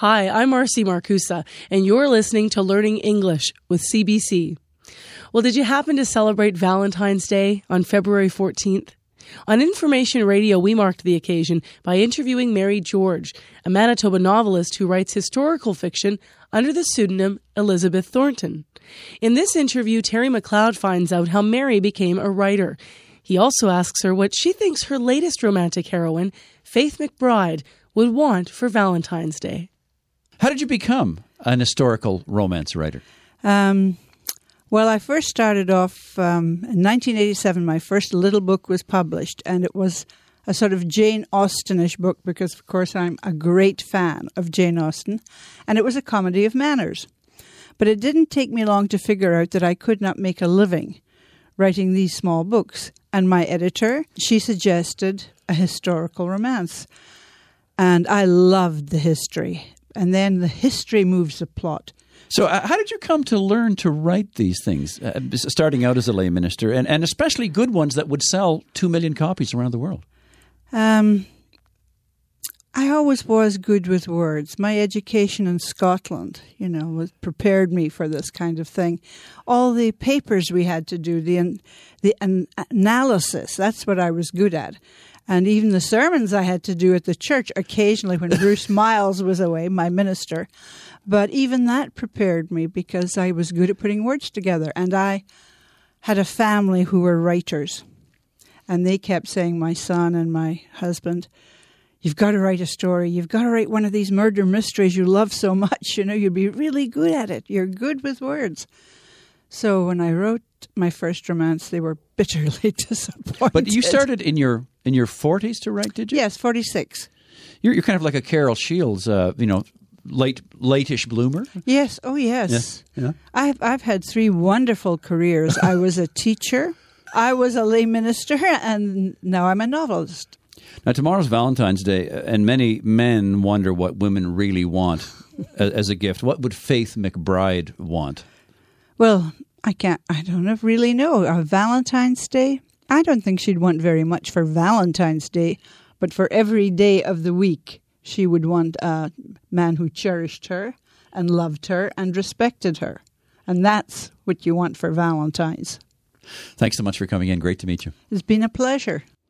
Hi, I'm Marcy Markusa, and you're listening to Learning English with CBC. Well, did you happen to celebrate Valentine's Day on February 14th? On Information Radio, we marked the occasion by interviewing Mary George, a Manitoba novelist who writes historical fiction under the pseudonym Elizabeth Thornton. In this interview, Terry McLeod finds out how Mary became a writer. He also asks her what she thinks her latest romantic heroine, Faith McBride, would want for Valentine's Day. How did you become an historical romance writer? Um, well, I first started off um, in 1987. My first little book was published, and it was a sort of Jane Austenish book because, of course, I'm a great fan of Jane Austen, and it was a comedy of manners. But it didn't take me long to figure out that I could not make a living writing these small books. And my editor, she suggested a historical romance. And I loved the history and then the history moves the plot. So, uh, how did you come to learn to write these things, uh, starting out as a lay minister, and, and especially good ones that would sell two million copies around the world? Um, I always was good with words. My education in Scotland, you know, was prepared me for this kind of thing. All the papers we had to do, the the analysis, that's what I was good at. And even the sermons I had to do at the church occasionally when Bruce Miles was away, my minister. But even that prepared me because I was good at putting words together. And I had a family who were writers. And they kept saying, my son and my husband, you've got to write a story. You've got to write one of these murder mysteries you love so much. You know, you'd be really good at it. You're good with words. So when I wrote my first romance, they were bitterly disappointed. But you started in your in your forties to write, did you? Yes, forty six. You're, you're kind of like a Carol Shields, uh, you know, late late-ish bloomer. Yes. Oh, yes. Yeah. yeah. I've I've had three wonderful careers. I was a teacher, I was a lay minister, and now I'm a novelist. Now tomorrow's Valentine's Day, uh, and many men wonder what women really want as a gift. What would Faith McBride want? Well, I can't. I don't really know. A Valentine's Day. I don't think she'd want very much for Valentine's Day, but for every day of the week, she would want a man who cherished her and loved her and respected her. And that's what you want for Valentine's. Thanks so much for coming in. Great to meet you. It's been a pleasure.